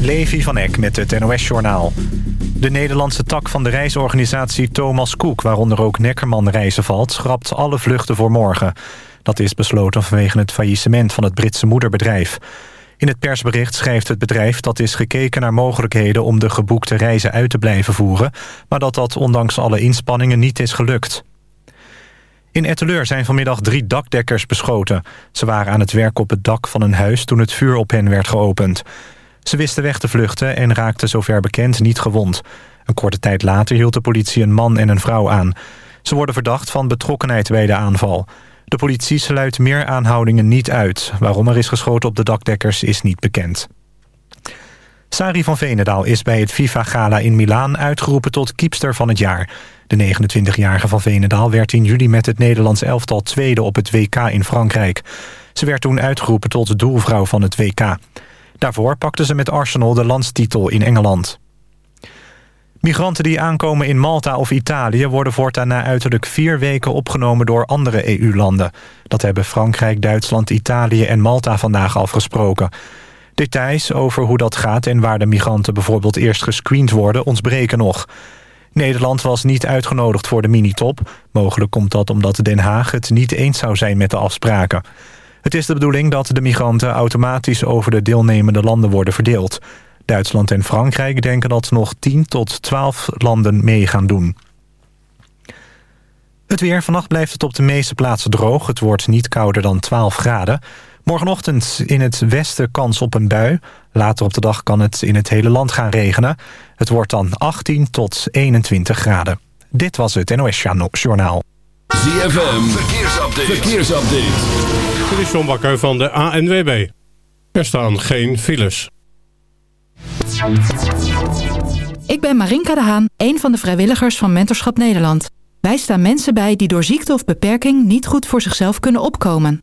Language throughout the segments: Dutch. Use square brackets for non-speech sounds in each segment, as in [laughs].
Levi van Eck met het NOS-journaal. De Nederlandse tak van de reisorganisatie Thomas Cook... waaronder ook Neckerman reizen valt... schrapt alle vluchten voor morgen. Dat is besloten vanwege het faillissement van het Britse moederbedrijf. In het persbericht schrijft het bedrijf dat is gekeken naar mogelijkheden... om de geboekte reizen uit te blijven voeren... maar dat dat ondanks alle inspanningen niet is gelukt. In Etteleur zijn vanmiddag drie dakdekkers beschoten. Ze waren aan het werk op het dak van een huis toen het vuur op hen werd geopend. Ze wisten weg te vluchten en raakten zover bekend niet gewond. Een korte tijd later hield de politie een man en een vrouw aan. Ze worden verdacht van betrokkenheid bij de aanval. De politie sluit meer aanhoudingen niet uit. Waarom er is geschoten op de dakdekkers is niet bekend. Sari van Venendaal is bij het FIFA-gala in Milaan uitgeroepen tot kiepster van het jaar. De 29-jarige van Venendaal werd in juli met het Nederlands elftal tweede op het WK in Frankrijk. Ze werd toen uitgeroepen tot doelvrouw van het WK. Daarvoor pakte ze met Arsenal de landstitel in Engeland. Migranten die aankomen in Malta of Italië... worden voortaan na uiterlijk vier weken opgenomen door andere EU-landen. Dat hebben Frankrijk, Duitsland, Italië en Malta vandaag afgesproken. Details over hoe dat gaat en waar de migranten bijvoorbeeld eerst gescreend worden... ontbreken nog. Nederland was niet uitgenodigd voor de minitop. Mogelijk komt dat omdat Den Haag het niet eens zou zijn met de afspraken. Het is de bedoeling dat de migranten automatisch over de deelnemende landen worden verdeeld. Duitsland en Frankrijk denken dat nog 10 tot 12 landen mee gaan doen. Het weer. Vannacht blijft het op de meeste plaatsen droog. Het wordt niet kouder dan 12 graden. Morgenochtend in het westen kans op een bui. Later op de dag kan het in het hele land gaan regenen. Het wordt dan 18 tot 21 graden. Dit was het NOS Journaal. ZFM. Verkeersupdate. Verkeersupdate. Dit is John Bakker van de ANWB. Er staan geen files. Ik ben Marinka de Haan, een van de vrijwilligers van Mentorschap Nederland. Wij staan mensen bij die door ziekte of beperking niet goed voor zichzelf kunnen opkomen.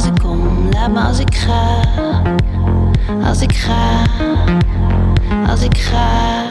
Als ik kom, laat me als ik ga. Als ik ga, als ik ga.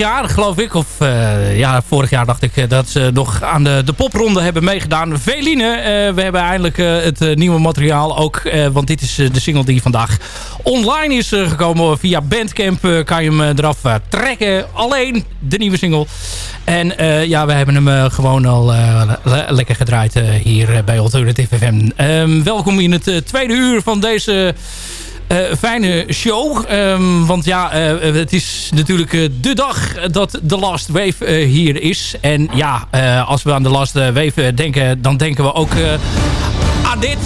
Jaar, geloof ik, of ja, vorig jaar dacht ik dat ze nog aan de, de popronde hebben meegedaan. Veline, we hebben eindelijk het nieuwe materiaal ook, want dit is de single die vandaag online is gekomen. Via Bandcamp kan je hem eraf trekken. Alleen de nieuwe single. En ja, we hebben hem gewoon al lekker gedraaid hier bij Alternative FM. Ehm, welkom in het tweede uur van deze fijne show. Um, want ja, uh, het is natuurlijk uh, de dag dat de Last Wave hier is. En ja, als we aan de Last Wave denken, dan denken we ook aan dit.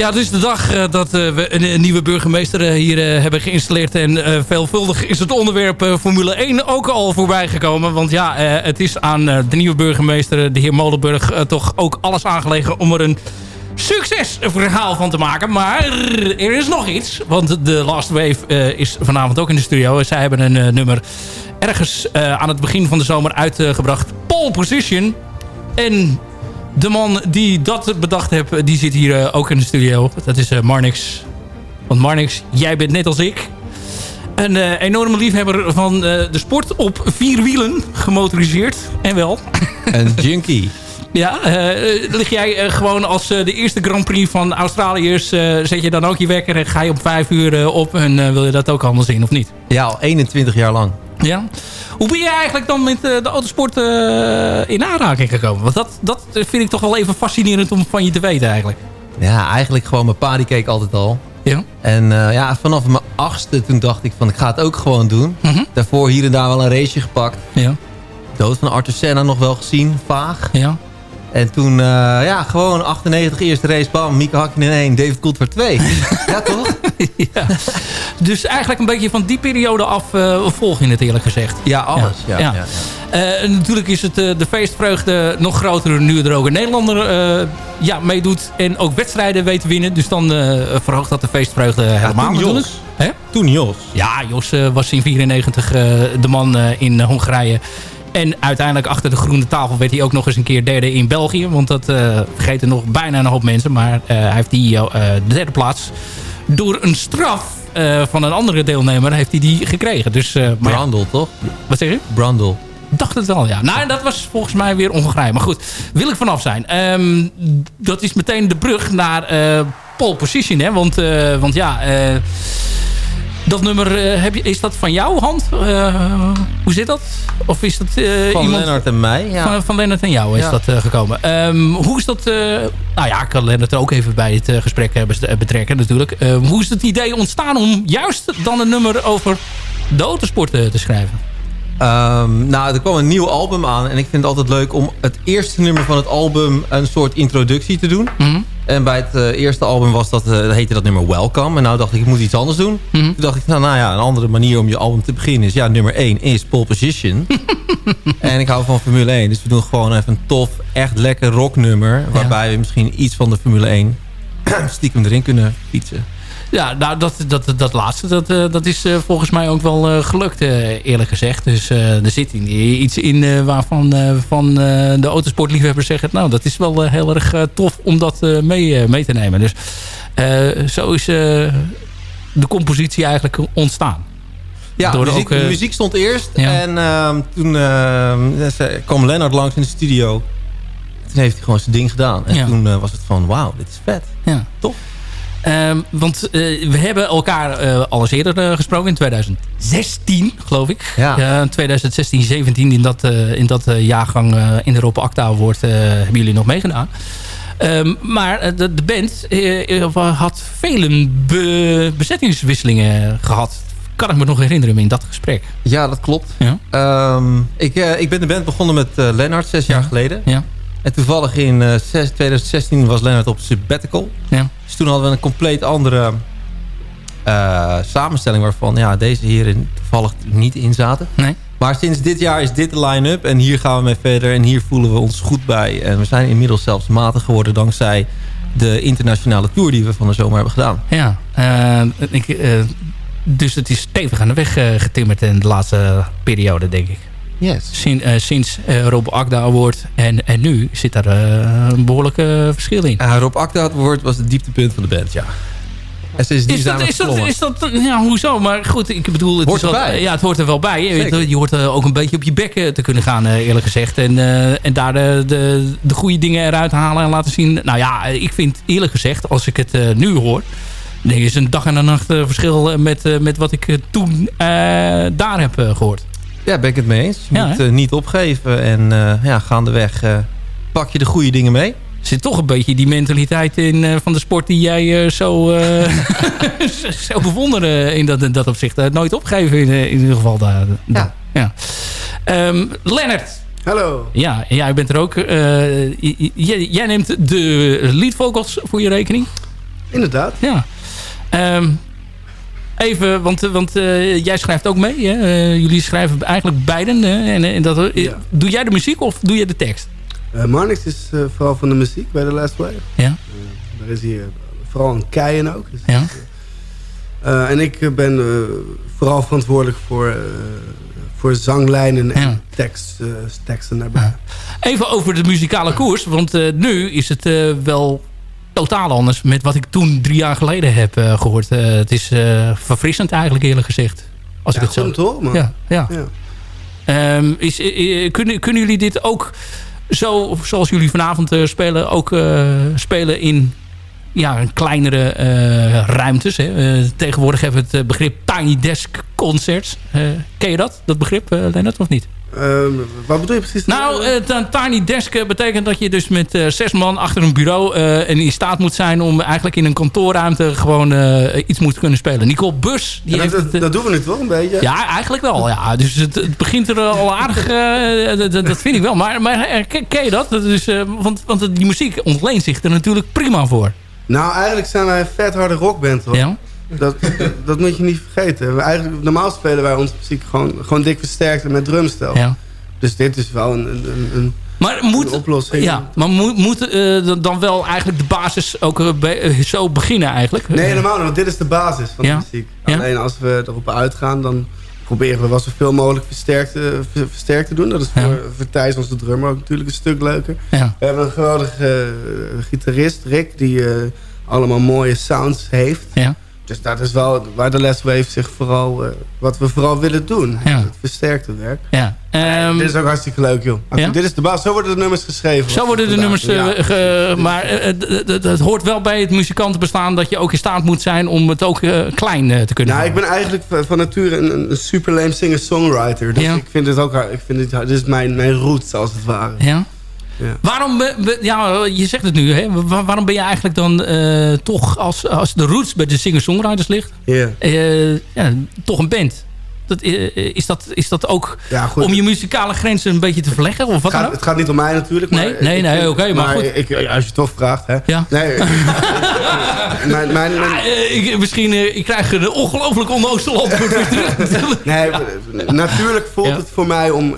Ja, het is de dag uh, dat uh, we een, nieuwe burgemeester uh, hier hebben geïnstalleerd. En veelvuldig is het onderwerp Formule 1 ook al voorbij gekomen. Want ja, het is aan de nieuwe burgemeester, de heer Molenburg, toch ook alles aangelegen om er een succesverhaal van te maken. Maar er is nog iets. Want de Last Wave is vanavond ook in de studio. Zij hebben een nummer ergens aan het begin van de zomer uitgebracht. Pole Position. En de man die dat bedacht heeft, die zit hier uh, ook in de studio. Dat is uh, Marnix. Want Marnix, jij bent net als ik... een uh, enorme liefhebber van de sport op vier wielen, gemotoriseerd. En wel. [laughs] Een junkie. Ja, lig jij gewoon als de eerste Grand Prix van Australiërs... zet je dan ook je wekker en ga je om vijf uur op... en wil je dat ook allemaal zien, of niet? Ja, al 21 jaar lang. Ja. Hoe ben je eigenlijk dan met eh, de autosport uh, in aanraking gekomen? Want dat, dat vind ik toch wel even fascinerend om van je te weten eigenlijk. Ja, eigenlijk gewoon mijn pa die keek altijd al. Ja. En uh, ja, vanaf mijn achtste toen dacht ik van ik ga het ook gewoon doen. Mm -hmm. Daarvoor hier en daar wel een raceje gepakt. Ja. Dood van Arthur Senna nog wel gezien, vaag. Ja. En toen, uh, ja, gewoon 98 eerste race, bam, Mieke Hakkinen in 1, David Coulthard [laughs] 2. ja, toch? ja. Dus eigenlijk een beetje van die periode af uh, volg je het eerlijk gezegd. Ja, alles. Ja. ja. ja. Uh, natuurlijk is het de feestvreugde nog groter nu er ook een Nederlander ja, meedoet. En ook wedstrijden weet winnen. Dus dan verhoogt dat de feestvreugde helemaal toen Jos. Hè? Toen Jos. Ja, Jos was in 94 de man in Hongarije. En uiteindelijk achter de groene tafel werd hij ook nog eens een keer derde in België. Want dat uh, vergeten nog bijna een hoop mensen. Maar uh, hij heeft die uh, de derde plaats. Door een straf van een andere deelnemer heeft hij die gekregen. Dus, Brandel, toch? Wat zeg je? Brandel. Dacht het wel, ja. Nou, dat was volgens mij weer Hongarije. Maar goed, wil ik vanaf zijn. Um, dat is meteen de brug naar pole position, hè. Want, want ja... Dat nummer, uh, heb je, is dat van jouw hand? Uh, hoe zit dat? Of is dat uh, van iemand... Lennart en mij, ja. Van, van Lennart en jou is ja. dat gekomen. Um, hoe is dat... nou ja, ik kan Lennart ook even bij het gesprek betrekken natuurlijk. Ehm, hoe is het idee ontstaan om juist dan een nummer over de autosport te schrijven? Um, nou, er kwam een nieuw album aan. En ik vind het altijd leuk om het eerste nummer van het album... een soort introductie te doen. Mm -hmm. En bij het uh, eerste album was dat, uh, heette dat nummer Welcome. En nou dacht ik, ik moet iets anders doen. Mm -hmm. Toen dacht ik, nou, nou ja, een andere manier om je album te beginnen is... ja, nummer 1 is Pole Position. [laughs] en ik hou van Formule 1. Dus we doen gewoon even een tof, echt lekker rocknummer... waarbij ja. we misschien iets van de Formule 1 [clears throat] stiekem erin kunnen fietsen. Ja, nou, dat, dat, dat laatste, dat, uh, dat is uh, volgens mij ook wel uh, gelukt, eerlijk gezegd. Dus er zit in, iets in waarvan van, de autosportliefhebbers zeggen... nou, dat is wel heel erg tof om dat mee, mee te nemen. Dus zo is de compositie eigenlijk ontstaan. Ja, Door muziek, ook, de muziek stond eerst. Ja. En toen kwam Lennart langs in de studio toen heeft hij gewoon zijn ding gedaan. En Ja. toen eh, was het van, wauw, dit is vet. Ja. Tof. Ehm, want eh, we hebben elkaar eh, al eens eerder eh, gesproken in 2016, geloof ik. Ja. 2016, 17 in dat, in dat jaargang in de Roppe Acta Award hebben jullie nog meegedaan. Ehm, maar de, de band had vele be- bezettingswisselingen gehad. Kan ik me nog herinneren in dat gesprek. Ja, dat klopt. Ja. Ehm, ik, ik ben de band begonnen met Lennart zes jaar geleden. Ja. En toevallig in eh, zes- 2016 was Lennart op sabbatical. Ja. Dus toen hadden we een compleet andere eh, samenstelling... waarvan ja, deze heren toevallig niet in zaten. Nee. Maar sinds dit jaar is dit de line-up en hier gaan we mee verder. En hier voelen we ons goed bij. En we zijn inmiddels zelfs matig geworden dankzij de internationale tour die we van de zomer hebben gedaan. Ja, eh, ik, eh, dus het is stevig aan de weg eh, getimmerd in de laatste periode, denk ik. Yes. Sin- eh, sinds eh Rob Akda Award en, en nu zit daar eh, een behoorlijk eh, verschil in. Uh, Rob Akda het woord was het dieptepunt van de band, ja. En sinds Is dat, is, dat, is dat, ja, hoezo? Maar goed, ik bedoel, het, Hoort is wel- ja, het hoort er wel bij. Je, Zeker. je hoort ook een beetje op je bek eh, te kunnen gaan, eh, eerlijk gezegd. En, eh, en daar de, de, de goede dingen eruit halen en laten zien. Nou ja, ik vind eerlijk gezegd, als ik het eh, nu hoor... Dan is een dag en een nacht verschil met, eh, met wat ik toen eh, daar heb eh, gehoord. Ja, ben ik het mee eens. Je Ja, moet eh, niet opgeven en eh, ja, gaandeweg eh pak je de goede dingen mee. Er zit toch een beetje die mentaliteit in eh, van de sport die jij eh, zo, eh, [laughs] zo bewonderen in dat, in dat opzicht. Eh, nooit opgeven in, in ieder geval. Daar, Ja. ja. Ehm, Lennart, Hallo. ja, jij bent er ook. eh, j- j- jij, jij neemt de lead vocals voor je rekening. Inderdaad. Ja. Ehm, even, want, want eh, jij schrijft ook mee. Hè? Eh, jullie schrijven eigenlijk beiden. hè? en, en dat, eh, Ja. Doe jij de muziek of doe je de tekst? Eh Marnix is eh, vooral van de muziek bij The Last Wave. Ja. Daar is hij eh, vooral een keien ook. Dus, Ja. eh, en ik eh, ben eh, vooral verantwoordelijk voor, eh, voor zanglijnen en Ja. tekst, eh, teksten daarbij. Even over de muzikale koers. Want eh, nu is het eh, wel totaal anders met wat ik toen drie jaar geleden heb eh, gehoord. Eh, het is eh, verfrissend eigenlijk eerlijk gezegd. Als Ja, ik het zo... goed horen, man. Ja, ja. Ja. Ehm, is, kunnen, kunnen jullie dit ook zo, zoals jullie vanavond spelen, ook spelen in ja, een kleinere eh, ruimtes? Hè? Eh, tegenwoordig hebben we het eh, begrip Tiny Desk Concerts. Ken je dat, dat begrip, eh Lennart, of niet? Ehm, wat bedoel je precies? Nou, een tiny desk betekent dat je dus met zes man achter een bureau en in staat moet zijn om eigenlijk in een kantoorruimte gewoon iets moet kunnen spelen. Nicole Bus, die Ja, heeft dat, dat, dat doen we nu toch een beetje? ja, eigenlijk wel. Ja. Dus het, het begint er al aardig. dat, dat- dat vind ik wel. Maar, maar ken, je dat? dat is, want, want die muziek ontleent zich er natuurlijk prima voor. Nou, eigenlijk zijn wij een vet harde rockband hoor. Ja? Dat, dat moet je niet vergeten. We eigenlijk, normaal spelen wij onze muziek gewoon, gewoon dik versterkt en met drumstel. ja. Dus dit is wel een, een, een, Maar een moet, oplossing. ja, maar moet, moet eh, dan- wel eigenlijk de basis ook eh, eh, zo beginnen eigenlijk? Nee, helemaal niet, want dit is de basis van Ja. de muziek. Ja. Alleen als we erop uitgaan, dan proberen we wel zoveel mogelijk versterkt, ver- versterkt te doen. Dat is voor, voor Thijs, onze drummer, ook natuurlijk een stuk leuker. We hebben een geweldige eh, gitarist, Rick, die eh, allemaal mooie sounds heeft. Ja. Dus dat is wel waar de Les Wave zich vooral, eh, wat we vooral willen doen. Ja. Het versterkte werk. Ja. Ehm, dit is ook hartstikke leuk, joh. Ja? Dit is de baas. Zo worden de nummers geschreven. Zo worden de Vandaag. nummers... eh, Ja. ge- maar eh, het hoort wel bij het muzikantenbestaan... dat je ook in staat moet zijn om het ook klein te kunnen Nou, ik ben eigenlijk van nature een, een super lame singer-songwriter. Dus Ja. ik vind het ook... Ik vind het, dit is mijn, mijn roots, als het ware. Ja? Ja. Waarom, be- ja, je zegt het nu, hè? Wa- waarom ben je eigenlijk dan eh, toch, als, als de roots bij de singer-songwriters ligt, Ja. eh, ja, toch een band? Dat, eh, is, dat, is dat ook Ja, om je muzikale grenzen een beetje te verleggen? Of wat Het dan gaat, ook? het gaat niet om mij natuurlijk. Maar Nee, nee, nee, oké, maar goed. Ik, als je het toch vraagt, hè. Ja. Nee. [laughs] [laughs] mijn, mijn, mijn- Eh, ik, misschien eh, ik krijg een ongelooflijk antwoord weer terug. [laughs] nee, natuurlijk voelt Ja. het voor mij om...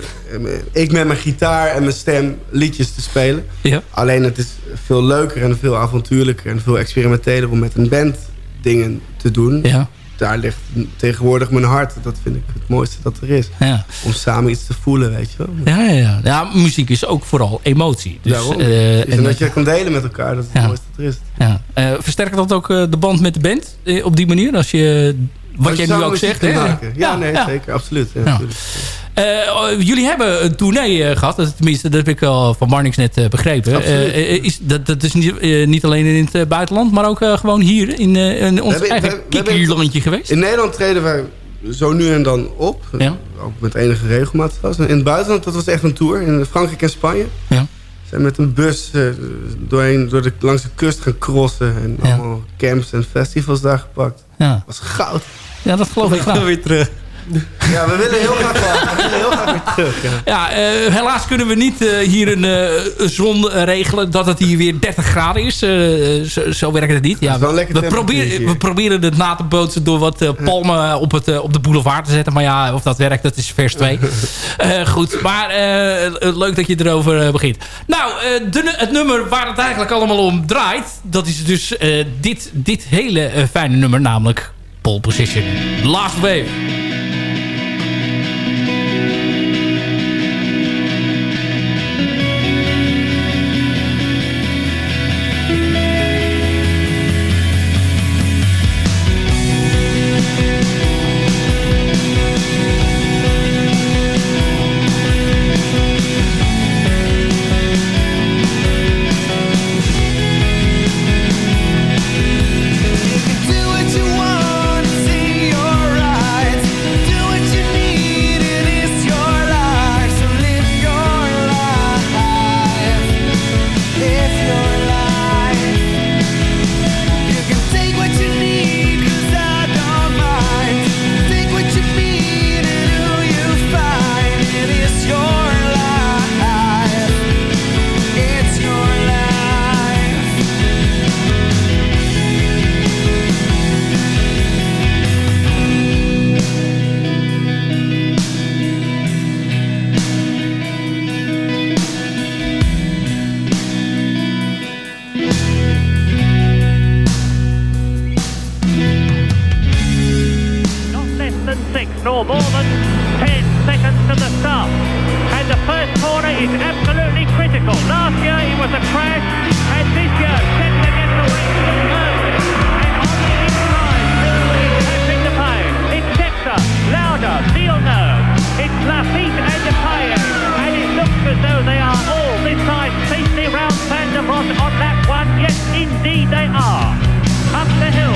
Ik met mijn gitaar en mijn stem liedjes te spelen. ja. Alleen het is veel leuker en veel avontuurlijker... en veel experimenteler om met een band dingen te doen. Ja, Daar ligt tegenwoordig mijn hart. Dat vind ik het mooiste dat er is. ja. Om samen iets te voelen, weet je wel. Ja, ja, ja. ja, muziek is ook vooral emotie. Dus, Daarom. eh, en, en dat je dat kan delen met elkaar, dat is het Ja. mooiste dat er is. Ja. Eh, versterkt dat ook eh, de band met de band eh, op die manier? Als je, wat Als je jij nu ook zegt. hè? maken. Ja, nee, zeker. Absoluut. Ja, Ja. natuurlijk. Jullie hebben een tournee gehad. Tenminste, dat heb ik al van Marnix net begrepen. is, dat, dat is niet, niet alleen in het buitenland, maar ook gewoon hier in, in ons we eigen kikkerlandje geweest. In Nederland treden wij zo nu en dan op. Ja. Ook met enige regelmaat zelfs. in het buitenland, dat was echt een tour. In Frankrijk en Spanje. Ja. Zijn met een bus uh, doorheen, door de, langs de kust gaan crossen. En allemaal camps en festivals daar gepakt. Ja. Dat was goud. Ja, dat geloof ik [laughs] graag. weer terug. Ja, we willen heel graag, we willen heel graag weer terug. Ja, ja uh, helaas kunnen we niet uh, hier een uh, zon regelen dat het hier weer 30 graden is. Zo, zo, werkt het niet. Ja, we, we, proberen, we proberen het na te bootsen door wat palmen op, het, op de boulevard te zetten. Maar ja, of dat werkt, dat is vers 2. [laughs] goed, maar leuk dat je erover begint. Nou, de, het nummer waar het eigenlijk allemaal om draait... dat is dus dit, dit hele fijne nummer, namelijk Pole Position. Last Wave. to the start, And the first corner is absolutely critical. Last year it was a crash, and this year Settler gets the curve. And on the inside, the. It's Settler, Louder, it's Lafitte and Depay. And it looks as though they are all this time safely round Van on that one. Yes, indeed they are. Up the hill,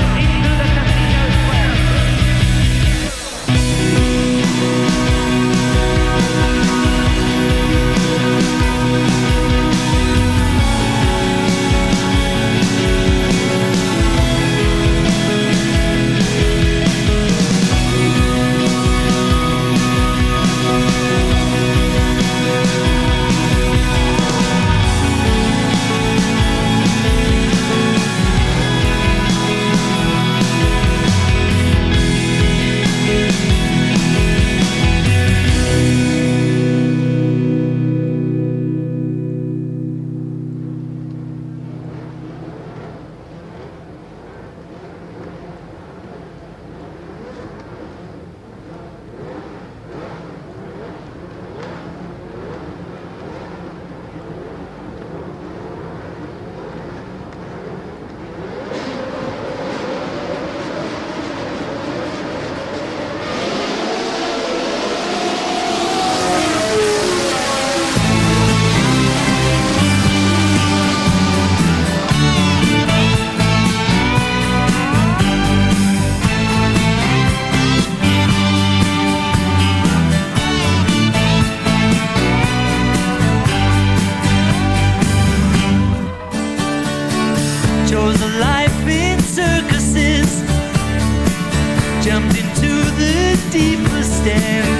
life in circuses, jumped into the deepest end.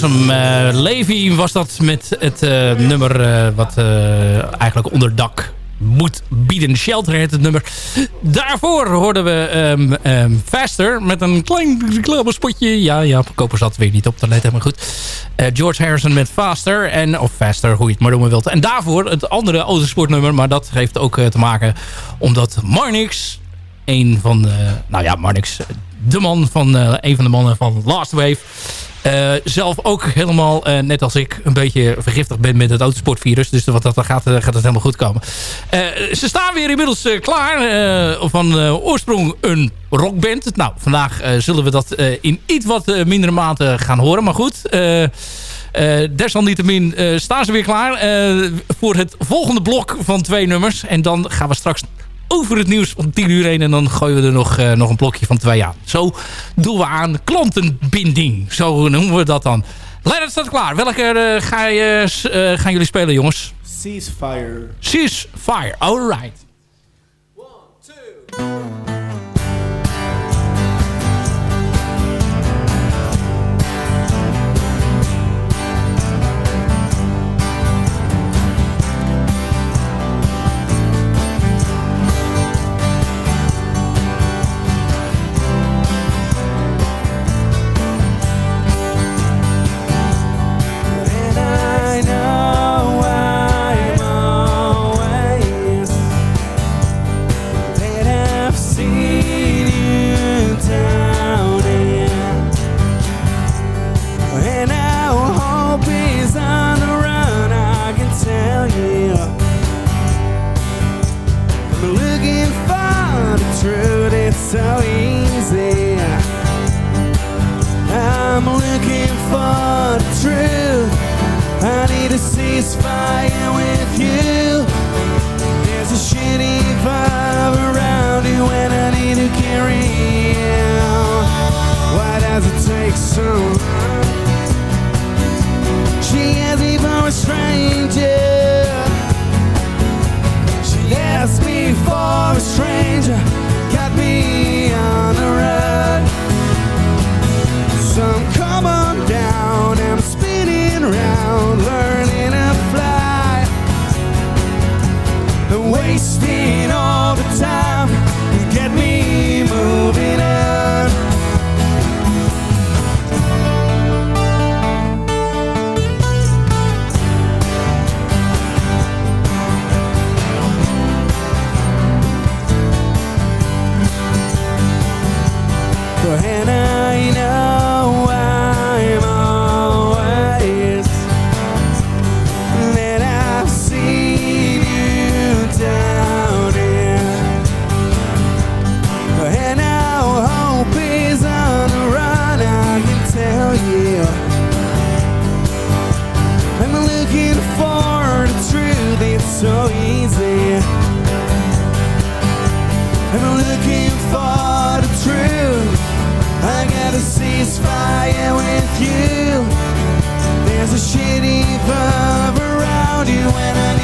Was hem. Uh, Levi was dat met het nummer wat eigenlijk onder dak moet bieden. Shelter heet het nummer. Daarvoor hoorden we um, Faster met een klein reclamespotje. Ja, ja, koper zat weer niet op te letten, maar goed. George Harrison met Faster. En, of Faster, hoe je het maar noemen wilt. En daarvoor het andere autosportnummer. Maar dat heeft ook te maken omdat Marnix... Een van de... Nou ja, Marnix... De man van... een van de mannen van Last Wave uh, zelf ook helemaal, uh, net als ik, een beetje vergiftigd ben met het autosportvirus. Dus wat dat gaat, uh, gaat het helemaal goed komen. ze staan weer inmiddels klaar. van oorsprong een rockband. Nou, vandaag zullen we dat in iets wat mindere mate gaan horen. Maar goed... Uh, desalniettemin staan ze weer klaar voor het volgende blok van twee nummers. En dan gaan we straks over het nieuws om 10 uur heen. En dan gooien we er nog, uh, nog een blokje van twee aan. Zo doen we aan klantenbinding. Zo noemen we dat dan. Leonard staat klaar. Welke uh, ga je, uh, gaan jullie spelen, jongens? Ceasefire. Ceasefire, alright. One, two... A shitty even around you and I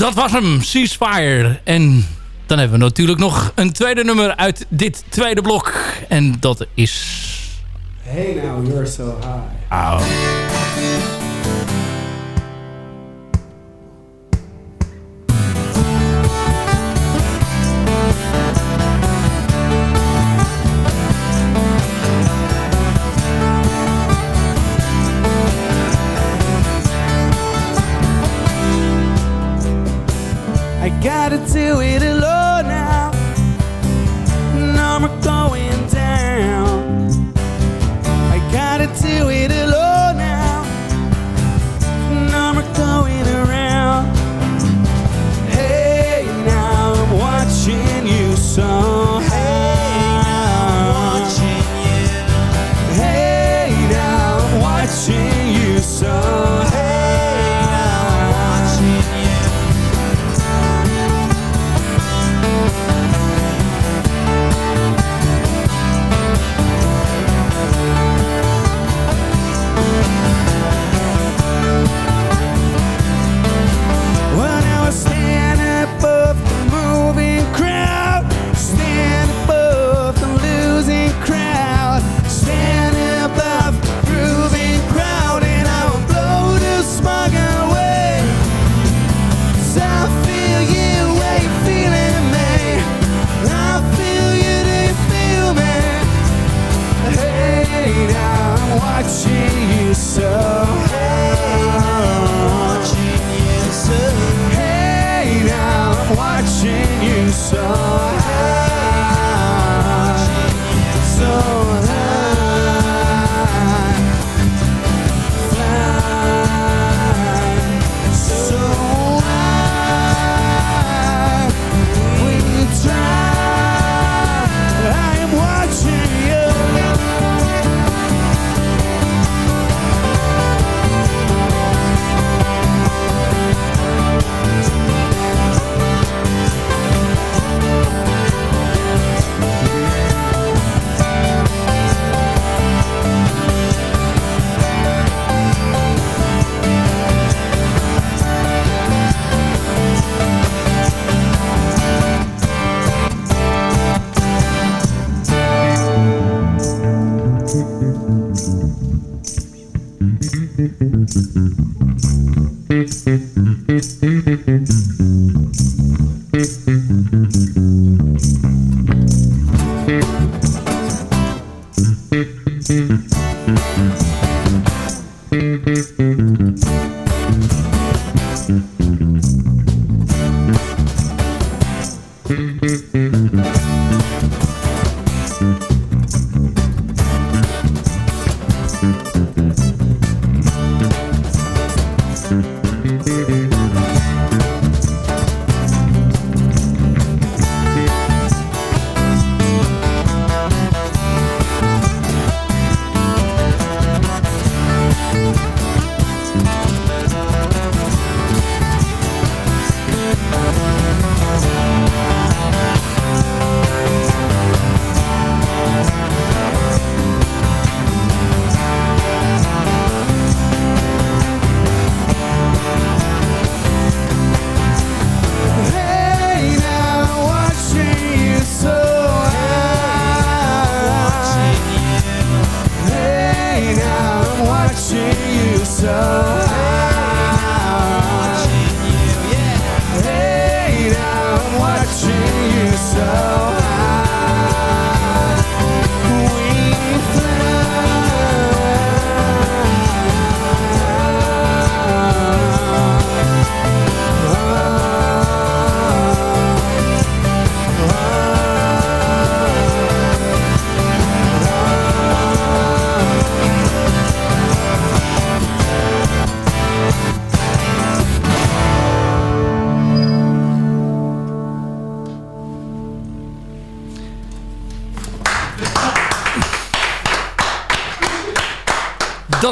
dat was hem, Ceasefire. En dan hebben we natuurlijk nog een tweede nummer uit dit tweede blok. En dat is... Hey now, you're so high.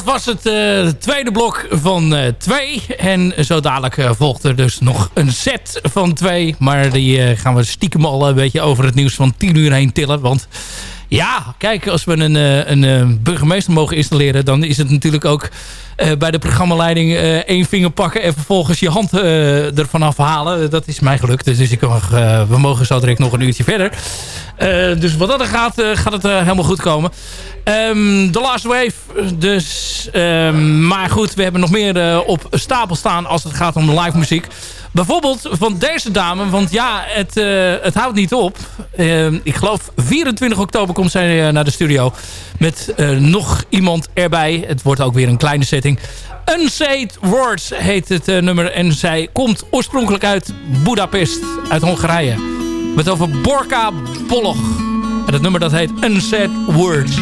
was eh, het tweede blok van uh, twee. En zo dadelijk uh, volgt er dus nog een set van twee. Maar die gaan we stiekem al een beetje over het nieuws van tien uur heen tillen. Want ja, kijk, als we een, een burgemeester mogen installeren... dan is het natuurlijk ook bij de programmaleiding uh, één vinger pakken... en vervolgens je hand uh, ervan afhalen. Dat is mij gelukt. Dus ik we mogen zo direct nog een uurtje verder. dus wat dat er gaat, gaat het helemaal goed komen. Um, The Last Wave. Dus, um, maar goed, we hebben nog meer op stapel staan... als het gaat om de live muziek. Bijvoorbeeld van deze dame, want ja, het, uh, het houdt niet op. Uh, ik geloof 24 oktober komt zij uh, naar de studio. Met nog iemand erbij. Het wordt ook weer een kleine setting. Unsaid Words heet het nummer. En zij komt oorspronkelijk uit Budapest, uit Hongarije. Met over Borka Polog. En het nummer dat heet Unsaid Words.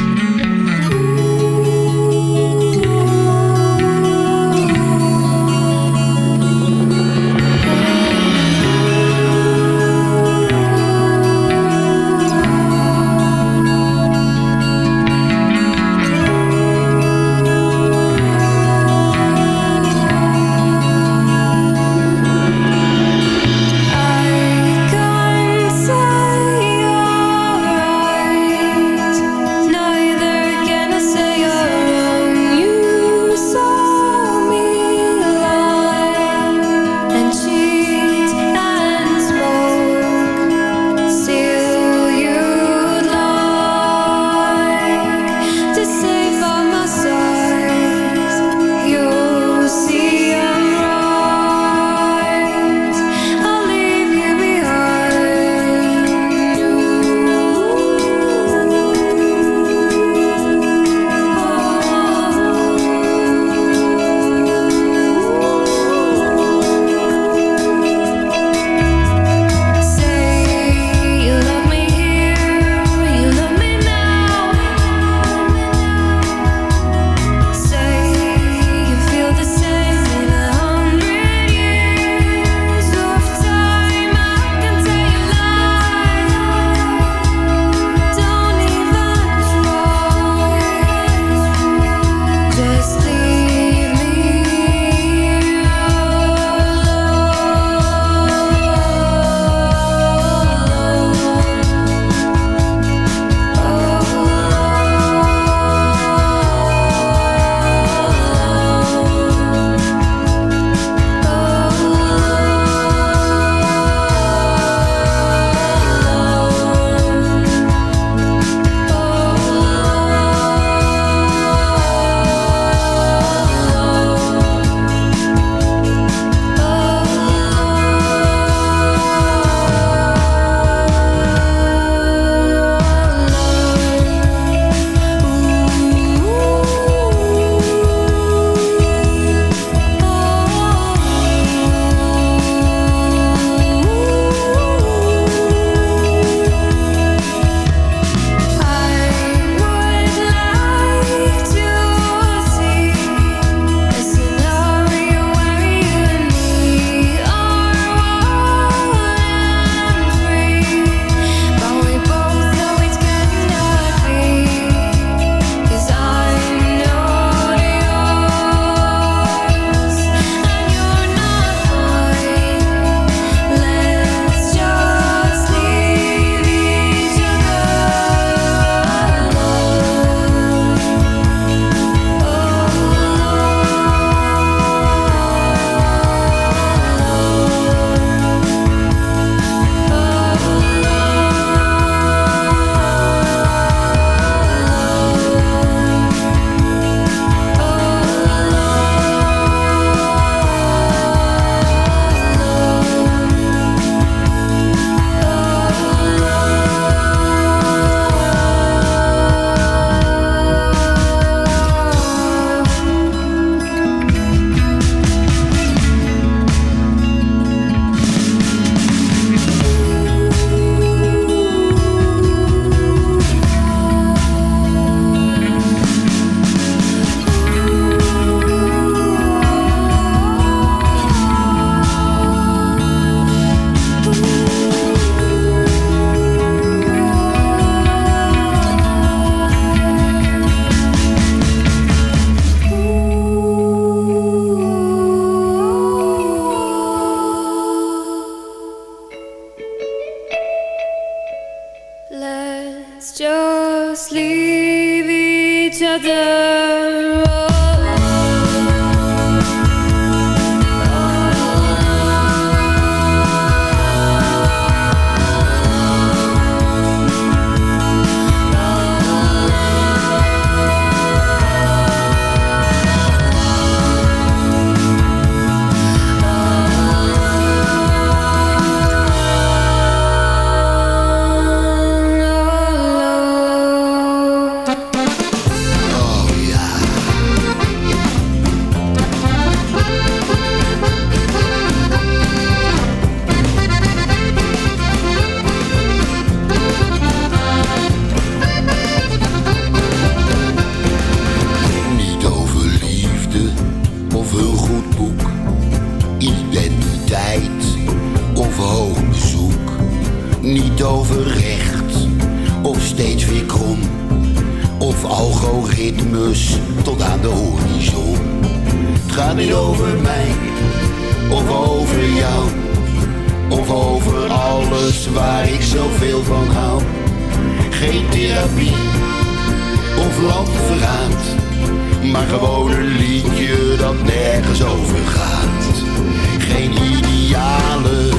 Geen idealen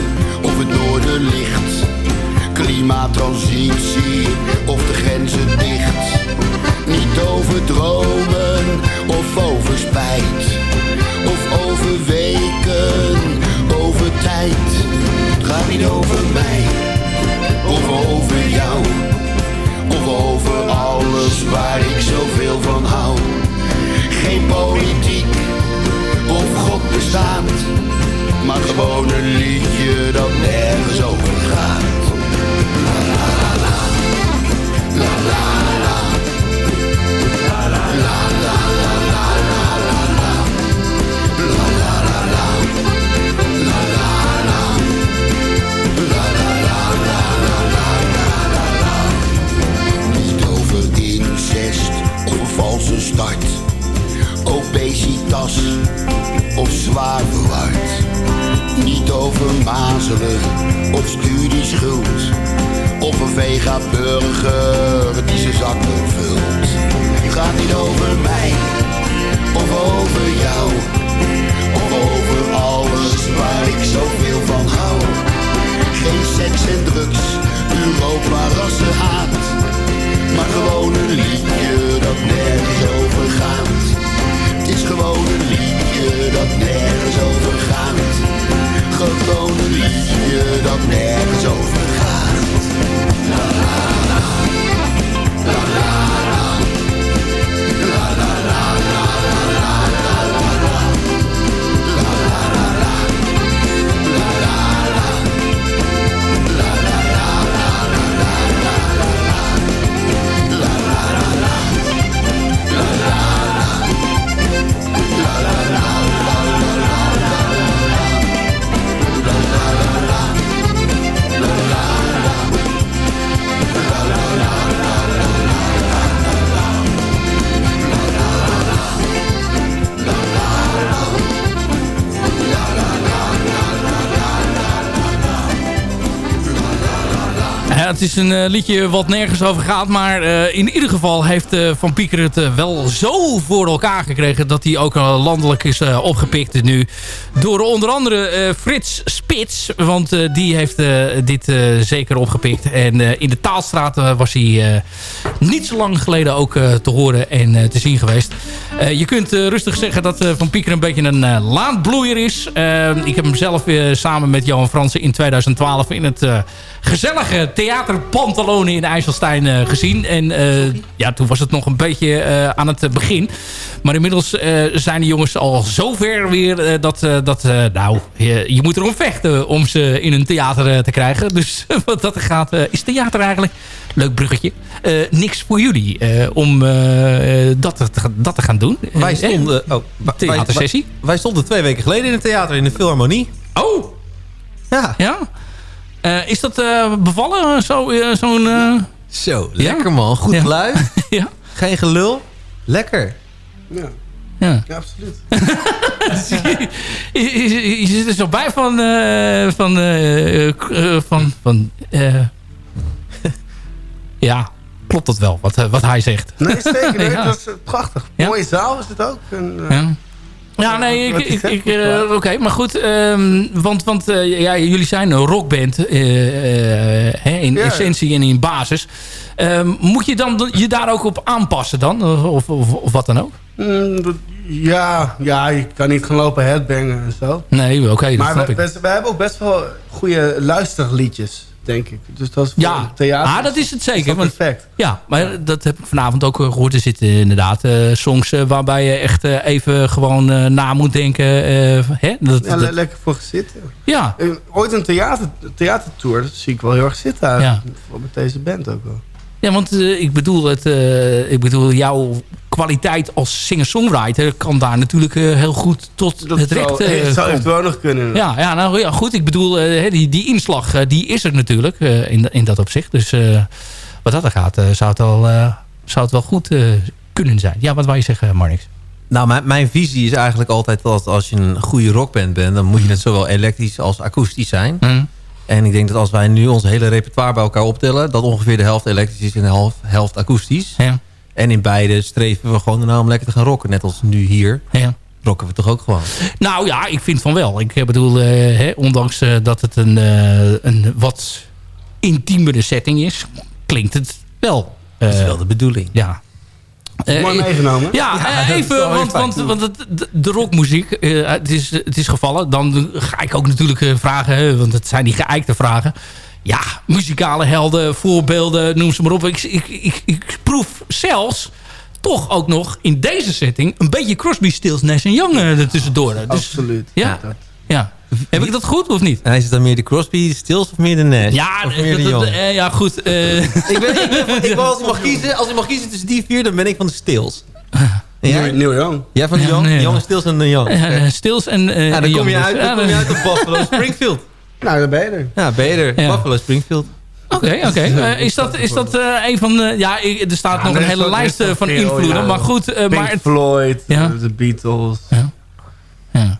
of het noorden licht. Klimaattransitie of de grenzen dicht. Niet over dromen of over spijt. Of over weken, over tijd. Het gaat niet over mij of over jou. Of over alles waar ik zoveel van hou. Geen politiek of God bestaat gewoon een liedje dat nergens over gaat. La la la, la la la, la la la la la la, la la la la, la la la, la la la la la la la. Niet over incest of valse start, obesitas of zware verwaard niet over mazelen of studieschuld. Of een vega-burger die zijn zakken vult. Het gaat niet over mij of over jou. Of over alles waar ik zoveel van hou. Geen seks en drugs, Europa rassenhaat. Maar gewoon een liedje dat nergens over gaat. Het is gewoon een liedje dat nergens over gaat. Gewoon een liedje dat nergens over het is een eh, liedje wat nergens over gaat. Maar eh, in ieder geval heeft eh, Van Pieker het wel zo voor elkaar gekregen... dat hij ook landelijk is opgepikt nu. Door onder andere Frits Spits. Want die heeft dit zeker opgepikt. En in de Taalstraat was hij niet zo lang geleden ook te horen en te zien geweest. Eh, je kunt eh, rustig zeggen dat eh, Van Pieker een beetje een laadbloeier is. Ik heb hem zelf samen met Johan Fransen in 2012 in het gezellige theater Pantalone in IJsselstein gezien. En ja, toen was het nog een beetje aan het begin. Maar inmiddels zijn de jongens al zover weer eh, dat, dat nou, je, je moet erom vechten om ze in een theater te krijgen. Dus [laughs] wat dat gaat, is theater eigenlijk, leuk bruggetje, eh, niks voor jullie eh, om eh, dat, te, dat te gaan doen. Wij stonden... Oh, theatersessie. Wij, wij stonden twee weken geleden in het theater in de Philharmonie. Oh! Ja. Ja? Eh, is dat eh, bevallen, zo, zo'n... eh, Zo, lekker man. Goed Ja. geluid. [laughs] ja. Geen gelul. Lekker. Ja, Ja. ja absoluut. [laughs] [laughs] je, je- je zit er zo bij van... eh, van, eh, eh, eh, van, van eh, ja. klopt dat wel, wat, wat hij zegt. Nee, zeker. [laughs] Nee, Ja. Dat is prachtig. Ja. Mooie zaal is het ook. En, eh, Ja. Ja, nee, ik, ik, eh, oké, maar goed, ehm, want, want eh, ja, jullie zijn een rockband eh, eh, hè, in Ja. essentie en in basis. Ehm, moet je dan je daar ook op aanpassen dan, of, of, of wat dan ook? mm, dat- ja, ja, je kan niet gaan lopen headbangen en zo. Nee, oké, dat maar snap we, ik. we, we hebben ook best wel goede luisterliedjes, denk ik. Dus dat is voor Ja, theater. ah, dat is het zeker. want, perfect. ja, maar dat heb ik vanavond ook eh, gehoord. Er zitten inderdaad eh, songs eh, waarbij je echt even gewoon na moet denken. hè? Dat, Ja, dat- lekker voor zitten. ja, Ooit een theater, theatertour, dat zie ik wel heel erg zitten. Ja. Met deze band ook wel. Ja, want eh, ik, bedoel het, eh, ik bedoel, jouw kwaliteit als singer-songwriter kan daar natuurlijk eh, heel goed tot Dat het zou, recht eh, het zou eventueel nog kunnen. Ja, ja, nou ja, goed. Ik bedoel, hè, die, die inslag die is er natuurlijk eh, in, in dat opzicht. Dus eh, wat dat er gaat, eh, zou, het al, eh, zou het wel goed eh, kunnen zijn. Ja, wat wou je zeggen, Marnix? Nou, mijn, mijn visie is eigenlijk altijd dat als je een goede rockband bent... dan moet je het zowel elektrisch als akoestisch zijn. Hm? En ik denk dat als wij nu ons hele repertoire bij elkaar optellen... dat ongeveer de helft elektrisch is en de helft, helft akoestisch. Ja, En in beide streven we gewoon ernaar om lekker te gaan rocken. Net als nu hier ja. rocken we toch ook gewoon. Nou ja, ik vind van wel. Ik eh, bedoel, eh, hè, ondanks eh, dat het een, een wat intiemere setting is, klinkt het wel. Dat is wel de bedoeling. Ja. Eh, Mooi meegenomen. Ja, eh, even, want, want, want het, de, de rockmuziek, eh, het, is, het is gevallen. Dan ga ik ook natuurlijk eh, vragen, hè, want het zijn die geëikte vragen. Ja, muzikale helden, voorbeelden, noem ze maar op. Ik, ik, ik, ik proef zelfs toch ook nog in deze setting... een beetje Crosby, Stills, Nash Young eh, er tussendoor. Dus, Absoluut. ja, ja. Heb ik dat goed of niet? En is het dan meer de Crosby, Stills of meer de Nash? Ja, of meer de Young? eh, ja goed. eh, [laughs] ik, ben, ik, ben, ik wil als, ik mag [laughs] kiezen, als ik mag kiezen tussen die vier, dan ben ik van de Stills. En Neil, Young. Jij van de Ja, Young? nee, Young, ja. Stills en de Young. eh, Stills en eh Ja, dan kom Young je dus. uit, Ja, dan kom je uit op Buffalo Springfield. [laughs] Nou, daar ben je er. Ja, beter. Ja. Buffalo Springfield. Oké, oké. Eh, is dat, is dat eh, een van de... Ja, er staat Ja, nog er een hele er lijst eh, van invloeden. ja. Maar goed, Pink maar... Het, Floyd, Ja. de Beatles, ja.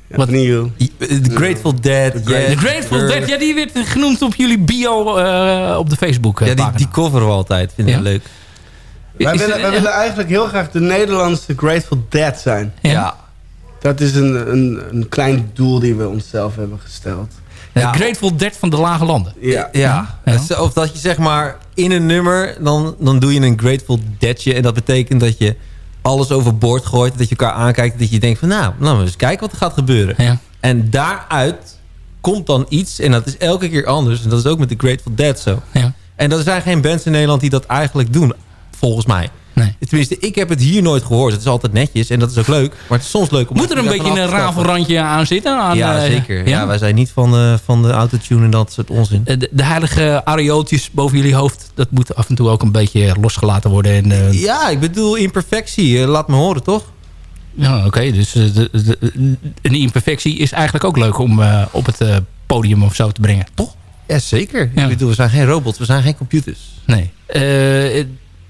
Ja. Wat, Neil. The Grateful Dead. The Yes, The Grateful. Dead, ja, die werd genoemd op jullie bio eh, op de Facebook. eh, Ja, die, die coveren we altijd. Vind ik Ja. leuk. Wij, Is- willen, wij willen eigenlijk heel graag de Nederlandse Grateful Dead zijn. Ja. Dat is een, een, een klein doel die we onszelf hebben gesteld. De. Grateful Dead van de Lage Landen. Ja. Ja. Ja. Of dat je zeg maar in een nummer, dan, dan doe je een Grateful Deadje. En dat betekent dat je alles overboord gooit. Dat je elkaar aankijkt. Dat je denkt van nou, laten we eens kijken wat er gaat gebeuren. Ja. En daaruit komt dan iets. En dat is elke keer anders. En dat is ook met de Grateful Dead zo. Ja. En er zijn geen bands in Nederland die dat eigenlijk doen. Volgens mij. Nee. Tenminste, ik heb het hier nooit gehoord. Het is altijd netjes en dat is ook leuk. Maar het is soms leuk om... Moet er een beetje een rafelrandje aan zitten? Aan, Ja, eh, zeker. Ja? wij zijn niet van de, van de autotune en dat soort onzin. Eh, De, de heilige areootjes boven jullie hoofd, dat moet af en toe ook een beetje losgelaten worden. En, eh, Ja, ik bedoel imperfectie. Laat me horen, toch? Ja, oké. dus de, de, een imperfectie is eigenlijk ook leuk om op het podium of zo te brengen, toch? Ja, zeker. Ja. Ik bedoel, we zijn geen robots, we zijn geen computers. Nee.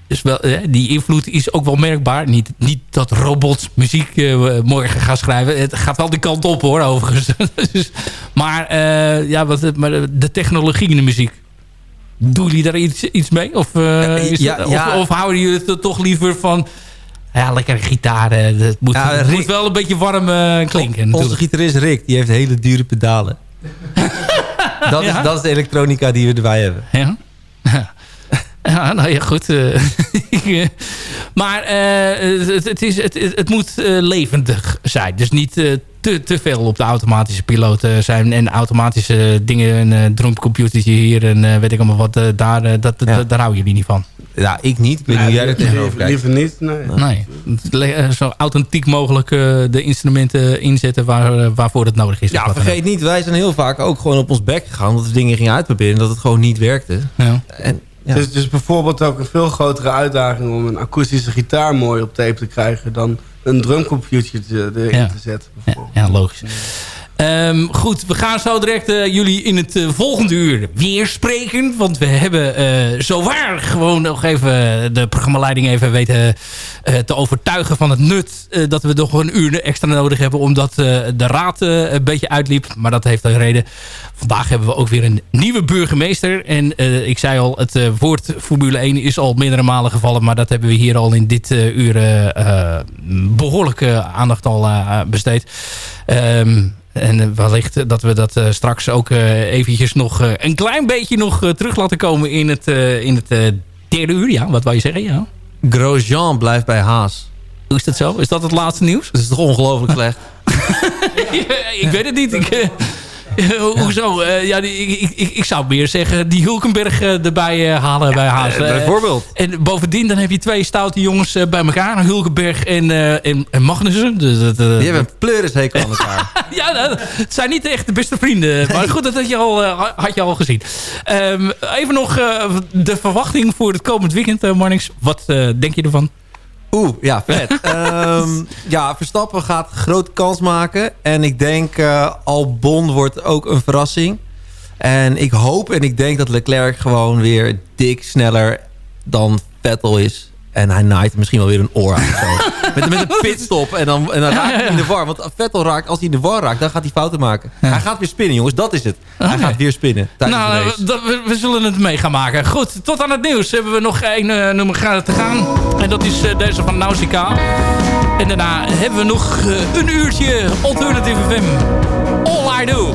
Dus wel, die invloed is ook wel merkbaar. Niet, niet dat robots muziek eh, morgen gaan schrijven. Het gaat wel die kant op hoor, overigens. [laughs] dus, maar, eh, ja, wat, maar de technologie in de muziek. Doen jullie daar iets, iets mee? Of, eh, is ja, dat- ja. of, of houden jullie het toch liever van... Ja, lekker gitaar. Het moet, Ja, het Rick- moet wel een beetje warm klinken. Onze gitarist Rick, die heeft hele dure pedalen. [laughs] dat, Ja? is, dat is de elektronica die we erbij hebben. Ja. [laughs] Ja, nou ja, goed. eh, ik, [laughs] eh, maar eh, het, het, is, het, het moet eh, levendig zijn. Dus niet eh, te, te veel op de automatische piloot eh, zijn. En automatische dingen, een uh, drumcomputertje hier en eh, weet ik allemaal wat. daar, dat, Ja. dat- daar houden jullie niet van. Ja, ik niet. Ik weet niet hoe jij er tegenover liever, kijkt. liever niet, nee. Nee. Zo authentiek mogelijk eh, de instrumenten inzetten waar, waarvoor het nodig is. Ja, vergeet niet, wij zijn heel vaak ook gewoon op ons bek gegaan... omdat we dingen gingen uitproberen en dat het gewoon niet werkte. Ja. En, ja. Het is dus bijvoorbeeld ook een veel grotere uitdaging om een akoestische gitaar mooi op tape te krijgen dan een drumcomputertje erin te zetten. Ja, Bijvoorbeeld. ja, logisch. Ehm, goed, we gaan zo direct uh, jullie in het uh, volgende uur weer spreken. Want we hebben uh, zowaar gewoon nog even de programmaleiding even weten te overtuigen van het nut. dat we nog een uur extra nodig hebben omdat de raad een beetje uitliep. Maar dat heeft een reden. Vandaag hebben we ook weer een nieuwe burgemeester. En ik zei al, het woord Formule 1 is al meerdere malen gevallen. Maar dat hebben we hier al in dit uur behoorlijke aandacht al besteed. Um, en wellicht dat we dat uh, straks ook eventjes nog een klein beetje nog terug laten komen in het, in het derde uur. Ja, wat wou je zeggen? Ja. Grosjean blijft bij Haas. Hoe is dat zo? Is dat het laatste nieuws? Dat is toch ongelooflijk slecht? [laughs] ik weet het niet. Ik, [laughs] Hoezo? Uh, ja, ik, ik, ik, zou meer zeggen die Hulkenberg uh, erbij uh, halen bij Haas. bijvoorbeeld. En bovendien dan heb je twee stoute jongens bij elkaar. Hulkenberg en, en, en Magnussen. Dus, die hebben een pleurishekel aan elkaar. [laughs] ja, nou, het zijn niet echt de beste vrienden. Maar goed, dat had je al, had je al gezien. Um, even nog de verwachting voor het komend weekend, Marnix. Wat denk je ervan? Oeh, ja, vet. um, [laughs] ja, Verstappen gaat grote kans maken. En ik denk uh, Albon wordt ook een verrassing. En ik hoop en ik denk dat Leclerc gewoon weer dik sneller dan Vettel is. En hij naait misschien wel weer een oor aan. [laughs] met, met een pitstop. En dan, en dan raakt hij in de war. Want Vettel raakt, als hij in de war raakt, dan gaat hij fouten maken. Hij gaat weer spinnen, jongens. Dat is het. Hij gaat weer spinnen. Nou, we, we, zullen het mee gaan maken. Goed, tot aan het nieuws hebben we nog één uh, nummer te gaan. En dat is uh, deze van Nausicaa. En daarna hebben we nog uh, een uurtje Alternative FM. All I Do.